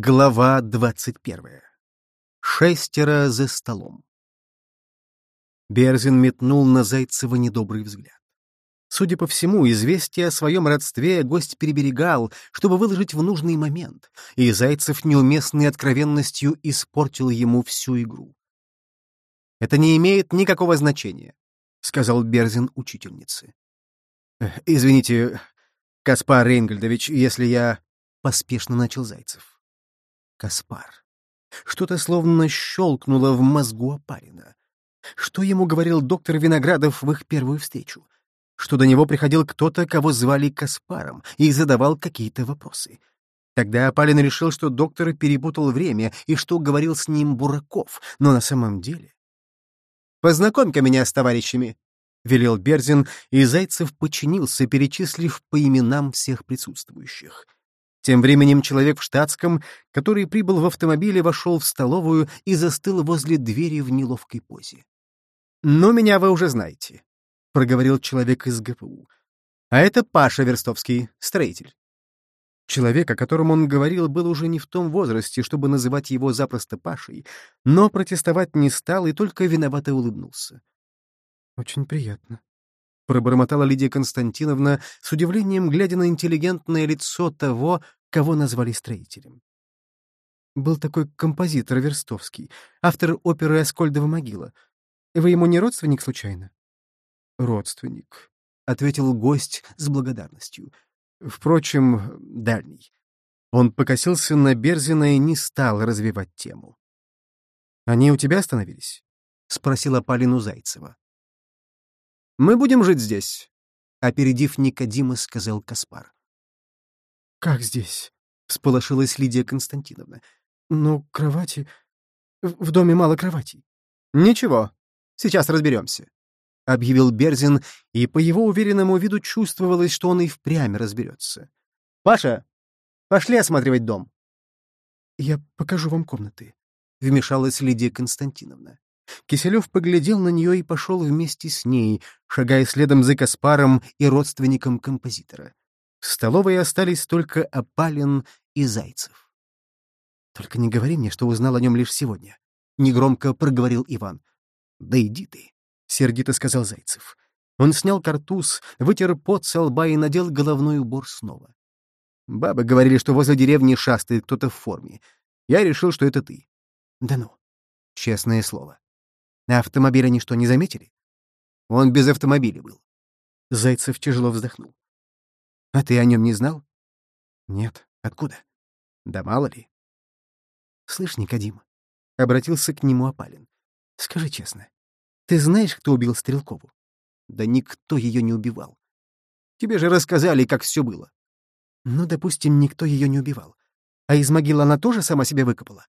Глава двадцать первая. Шестеро за столом. Берзин метнул на Зайцева недобрый взгляд. Судя по всему, известие о своем родстве гость переберегал, чтобы выложить в нужный момент, и Зайцев неуместной откровенностью испортил ему всю игру. «Это не имеет никакого значения», — сказал Берзин учительнице. «Извините, Каспар Рейнгольдович, если я...» — поспешно начал Зайцев. Каспар. Что-то словно щелкнуло в мозгу опарина. Что ему говорил доктор Виноградов в их первую встречу? Что до него приходил кто-то, кого звали Каспаром, и задавал какие-то вопросы. Тогда Апалин решил, что доктор перепутал время и что говорил с ним Бураков, но на самом деле... «Познакомь-ка меня с товарищами», — велел Берзин, и Зайцев подчинился, перечислив по именам всех присутствующих — тем временем человек в штатском, который прибыл в автомобиле, вошел в столовую и застыл возле двери в неловкой позе. «Ну, меня вы уже знаете», — проговорил человек из ГПУ. «А это Паша Верстовский, строитель». Человек, о котором он говорил, был уже не в том возрасте, чтобы называть его запросто Пашей, но протестовать не стал и только виновато улыбнулся. «Очень приятно», — пробормотала Лидия Константиновна, с удивлением глядя на интеллигентное лицо того, кого назвали строителем. Был такой композитор Верстовский, автор оперы «Аскольдова могила». Вы ему не родственник, случайно? Родственник, — ответил гость с благодарностью. Впрочем, дальний. Он покосился на Берзина и не стал развивать тему. «Они у тебя остановились?» — спросила Полину Зайцева. «Мы будем жить здесь», — опередив Никодима, сказал Каспар. «Как здесь?» — всполошилась Лидия Константиновна. «Ну, кровати... В доме мало кроватей». «Ничего, сейчас разберемся», — объявил Берзин, и по его уверенному виду чувствовалось, что он и впрямь разберется. «Паша, пошли осматривать дом». «Я покажу вам комнаты», — вмешалась Лидия Константиновна. Киселев поглядел на нее и пошел вместе с ней, шагая следом за Каспаром и родственником композитора. В столовой остались только Опалин и Зайцев. «Только не говори мне, что узнал о нем лишь сегодня», — негромко проговорил Иван. «Да иди ты», — сердито сказал Зайцев. Он снял картуз, вытер пот со лба и надел головной убор снова. Бабы говорили, что возле деревни шастает кто-то в форме. Я решил, что это ты. Да ну, честное слово. На автомобиль они что, не заметили? Он без автомобиля был. Зайцев тяжело вздохнул. А ты о нем не знал? Нет. Откуда? Да мало ли. Слышь, Никодим, — обратился к нему Апалин, — скажи честно, ты знаешь, кто убил Стрелкову? Да никто ее не убивал. Тебе же рассказали, как все было. Ну, допустим, никто ее не убивал. А из могилы она тоже сама себя выкопала?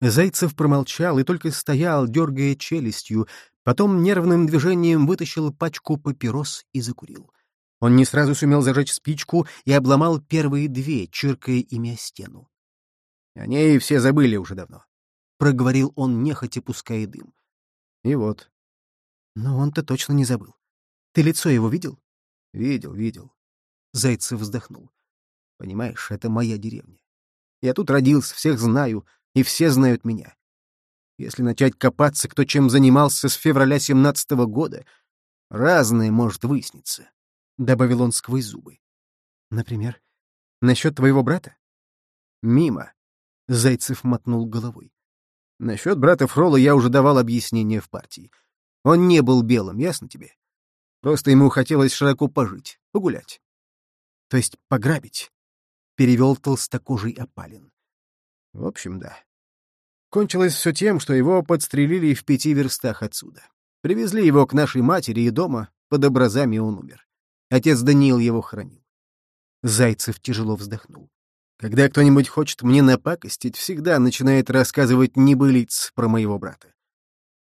Зайцев промолчал и только стоял, дергая челюстью, потом нервным движением вытащил пачку папирос и закурил. Он не сразу сумел зажечь спичку и обломал первые две, чиркая ими о стену. О ней все забыли уже давно. Проговорил он, нехотя пуская дым. И вот. Но он-то точно не забыл. Ты лицо его видел? Видел, видел. Зайцев вздохнул. Понимаешь, это моя деревня. Я тут родился, всех знаю, и все знают меня. Если начать копаться, кто чем занимался с февраля семнадцатого года, разное может выясниться. — добавил он сквозь зубы. «Например, насчет твоего брата?» «Мимо», — Зайцев мотнул головой. «Насчет брата Фрола я уже давал объяснение в партии. Он не был белым, ясно тебе? Просто ему хотелось широко пожить, погулять. То есть пограбить», — перевел толстокожий опалин. В общем, да. Кончилось все тем, что его подстрелили в пяти верстах отсюда. Привезли его к нашей матери, и дома под образами он умер. Отец Даниил его хранил. Зайцев тяжело вздохнул. Когда кто-нибудь хочет мне напакостить, всегда начинает рассказывать небылиц про моего брата.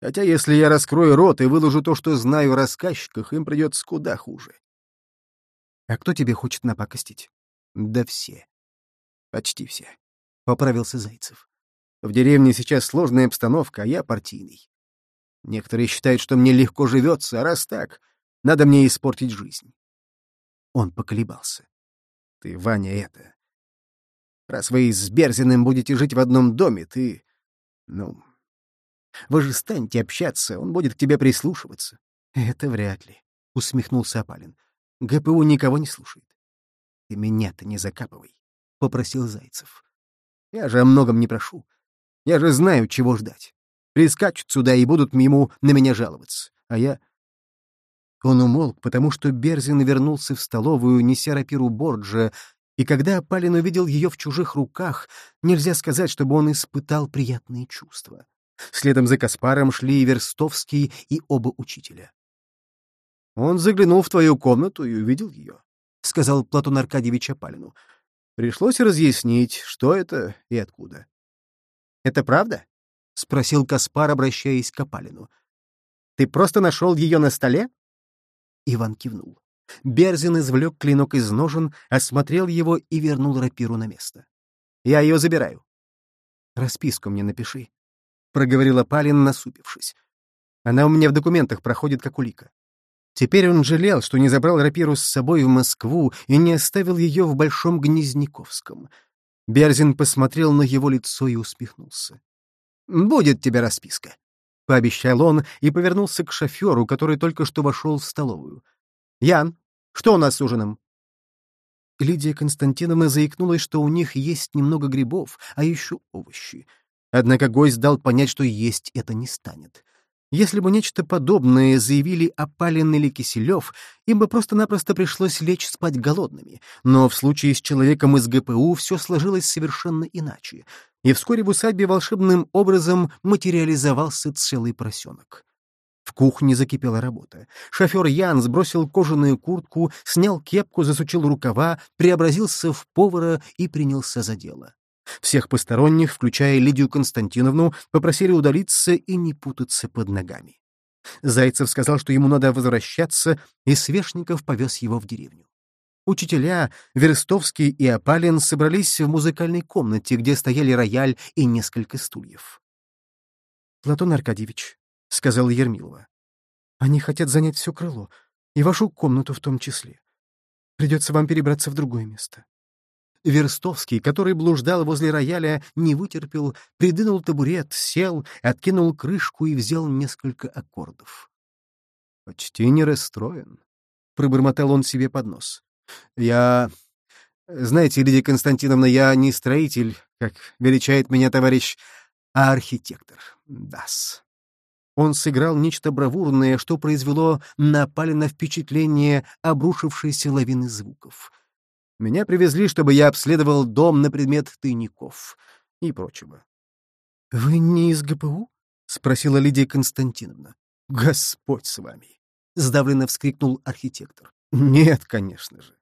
Хотя если я раскрою рот и выложу то, что знаю о рассказчиках, им придется куда хуже. А кто тебе хочет напакостить? Да все. Почти все. Поправился Зайцев. В деревне сейчас сложная обстановка, а я партийный. Некоторые считают, что мне легко живется, а раз так, надо мне испортить жизнь. Он поколебался. Ты, Ваня, это... Раз вы с Берзиным будете жить в одном доме, ты... Ну... Вы же станете общаться, он будет к тебе прислушиваться. — Это вряд ли, — усмехнулся Апалин. — ГПУ никого не слушает. — Ты меня-то не закапывай, — попросил Зайцев. — Я же о многом не прошу. Я же знаю, чего ждать. Прискачут сюда и будут ему на меня жаловаться. А я... Он умолк, потому что Берзин вернулся в столовую, неся рапиру Борджа, и когда Палин увидел ее в чужих руках, нельзя сказать, чтобы он испытал приятные чувства. Следом за Каспаром шли и Верстовский, и оба учителя. «Он заглянул в твою комнату и увидел ее», — сказал Платон Аркадьевич Апалину. «Пришлось разъяснить, что это и откуда». «Это правда?» — спросил Каспар, обращаясь к Апалину. «Ты просто нашел ее на столе?» Иван кивнул. Берзин извлек клинок из ножен, осмотрел его и вернул рапиру на место. «Я ее забираю». «Расписку мне напиши», — проговорила Палин, насупившись. «Она у меня в документах проходит как улика». Теперь он жалел, что не забрал рапиру с собой в Москву и не оставил ее в Большом Гнезняковском. Берзин посмотрел на его лицо и усмехнулся. «Будет тебе расписка», — пообещал он и повернулся к шоферу, который только что вошел в столовую. «Ян, что у нас с ужином?» Лидия Константиновна заикнулась, что у них есть немного грибов, а еще овощи. Однако гость дал понять, что есть это не станет. Если бы нечто подобное заявили Апалин или Киселев, им бы просто-напросто пришлось лечь спать голодными. Но в случае с человеком из ГПУ все сложилось совершенно иначе. И вскоре в усадьбе волшебным образом материализовался целый поросенок. В кухне закипела работа. Шофер Ян сбросил кожаную куртку, снял кепку, засучил рукава, преобразился в повара и принялся за дело. Всех посторонних, включая Лидию Константиновну, попросили удалиться и не путаться под ногами. Зайцев сказал, что ему надо возвращаться, и Свешников повез его в деревню. Учителя, Верстовский и Апалин собрались в музыкальной комнате, где стояли рояль и несколько стульев. «Платон Аркадьевич», — сказал Ермилова, — «они хотят занять все крыло, и вашу комнату в том числе. Придется вам перебраться в другое место». Верстовский, который блуждал возле рояля, не вытерпел, придвинул табурет, сел, откинул крышку и взял несколько аккордов. «Почти не расстроен», — пробормотал он себе под нос. «Я... Знаете, Лидия Константиновна, я не строитель, как величает меня товарищ, а архитектор. Дас». Он сыграл нечто бравурное, что произвело на Палина впечатление обрушившейся лавины звуков — меня привезли, чтобы я обследовал дом на предмет тайников и прочего. — Вы не из ГПУ? — спросила Лидия Константиновна. — Господь с вами! — сдавленно вскрикнул архитектор. — Нет, конечно же.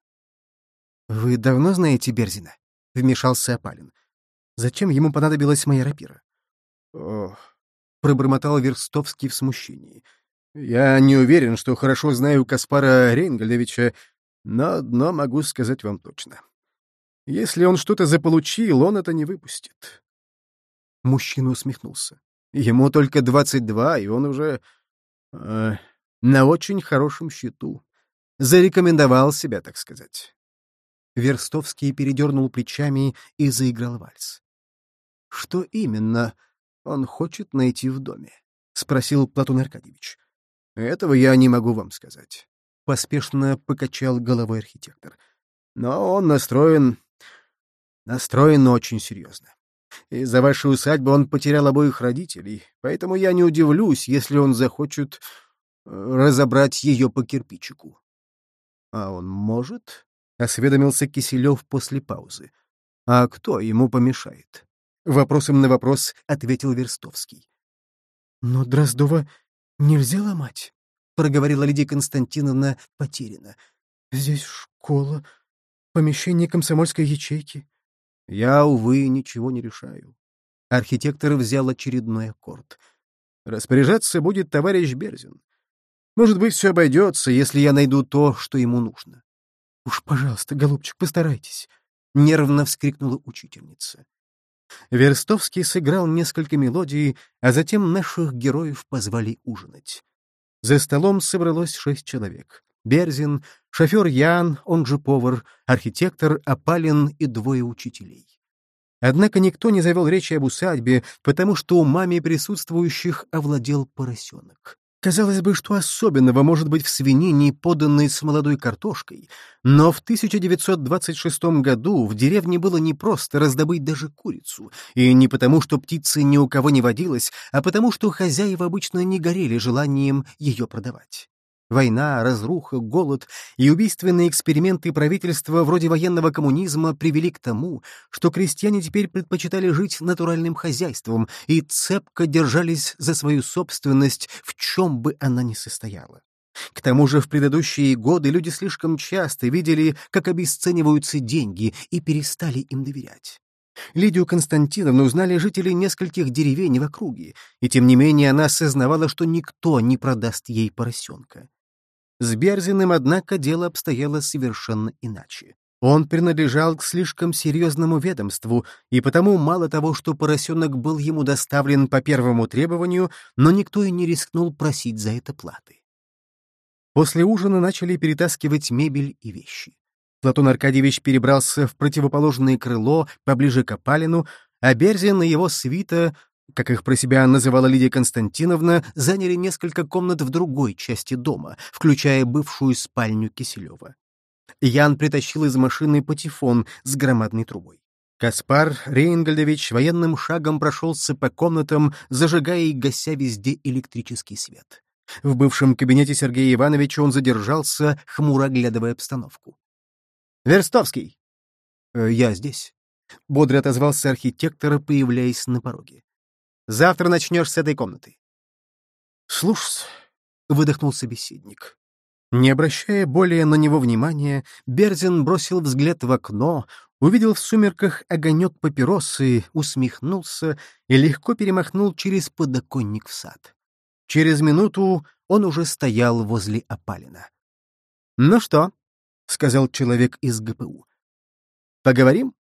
— Вы давно знаете Берзина? — вмешался Апалин. — Зачем ему понадобилась моя рапира? — Ох, — пробормотал Верстовский в смущении. — Я не уверен, что хорошо знаю Каспара Рейнгольдовича, но одно могу сказать вам точно. Если он что-то заполучил, он это не выпустит. Мужчина усмехнулся. Ему только двадцать два, и он уже э, на очень хорошем счету. Зарекомендовал себя, так сказать. Верстовский передернул плечами и заиграл вальс. — Что именно он хочет найти в доме? — спросил Платон Аркадьевич. — Этого я не могу вам сказать. — поспешно покачал головой архитектор. «Но он настроен... настроен очень серьезно. Из-за вашей усадьбы он потерял обоих родителей, поэтому я не удивлюсь, если он захочет э, разобрать ее по кирпичику». «А он может?» — осведомился Киселев после паузы. «А кто ему помешает?» Вопросом на вопрос ответил Верстовский. «Но Дроздова нельзя ломать?» — проговорила Лидия Константиновна потеряно. «Здесь школа, помещение комсомольской ячейки». «Я, увы, ничего не решаю». Архитектор взял очередной аккорд. «Распоряжаться будет товарищ Берзин. Может быть, все обойдется, если я найду то, что ему нужно». «Уж, пожалуйста, голубчик, постарайтесь», — нервно вскрикнула учительница. Верстовский сыграл несколько мелодий, а затем наших героев позвали ужинать. За столом собралось шесть человек. Берзин, шофер Ян, он же повар, архитектор Апалин и двое учителей. Однако никто не завел речи об усадьбе, потому что умами присутствующих овладел поросенок. Казалось бы, что особенного может быть в свинине, поданной с молодой картошкой, но в 1926 году в деревне было непросто раздобыть даже курицу, и не потому, что птицы ни у кого не водилось, а потому, что хозяева обычно не горели желанием ее продавать. Война, разруха, голод и убийственные эксперименты правительства вроде военного коммунизма привели к тому, что крестьяне теперь предпочитали жить натуральным хозяйством и цепко держались за свою собственность, в чем бы она ни состояла. К тому же в предыдущие годы люди слишком часто видели, как обесцениваются деньги, и перестали им доверять. Лидию Константиновну узнали жители нескольких деревень в округе, и тем не менее она осознавала, что никто не продаст ей поросенка. С Берзиным, однако, дело обстояло совершенно иначе. Он принадлежал к слишком серьезному ведомству, и потому мало того, что поросенок был ему доставлен по первому требованию, но никто и не рискнул просить за это платы. После ужина начали перетаскивать мебель и вещи. Платон Аркадьевич перебрался в противоположное крыло, поближе к опалину, а Берзин и его свита как их про себя называла Лидия Константиновна, заняли несколько комнат в другой части дома, включая бывшую спальню Киселева. Ян притащил из машины патефон с громадной трубой. Каспар Рейнгольдович военным шагом прошелся по комнатам, зажигая и гася везде электрический свет. В бывшем кабинете Сергея Ивановича он задержался, хмуро оглядывая обстановку. «Верстовский!» «Э, «Я здесь», — бодро отозвался архитектор, появляясь на пороге. Завтра начнешь с этой комнаты. Слушай, выдохнул собеседник. Не обращая более на него внимания, Берзин бросил взгляд в окно, увидел в сумерках огонек папиросы, усмехнулся и легко перемахнул через подоконник в сад. Через минуту он уже стоял возле опалина. «Ну что?» — сказал человек из ГПУ. «Поговорим?»